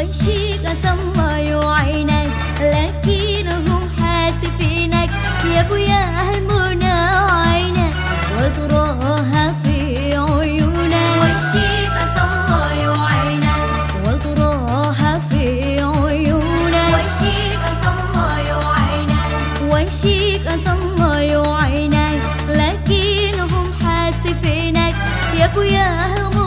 ويشيك الله يعينك لكنهم حاسفينك يا بويا أهل عينك وتراها في عيونك ويشيك الله يعينك وتراها في عيونك ويشيك الله يعينك ويشيك الله يعينك لكنهم حاسفينك يا بويا أهل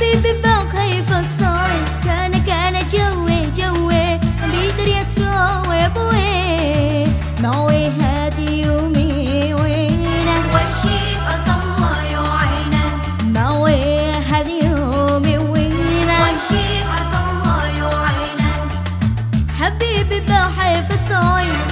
حبيبي بقى خايف الصايم كان كان جوي جوي بيدر يسرى ويبوي معوي هادي يومي وينا وشي أصلى يا عينا معوي هادي يومي وينا وشي أصلى يا عينا حبيبي بقى خايف الصايم.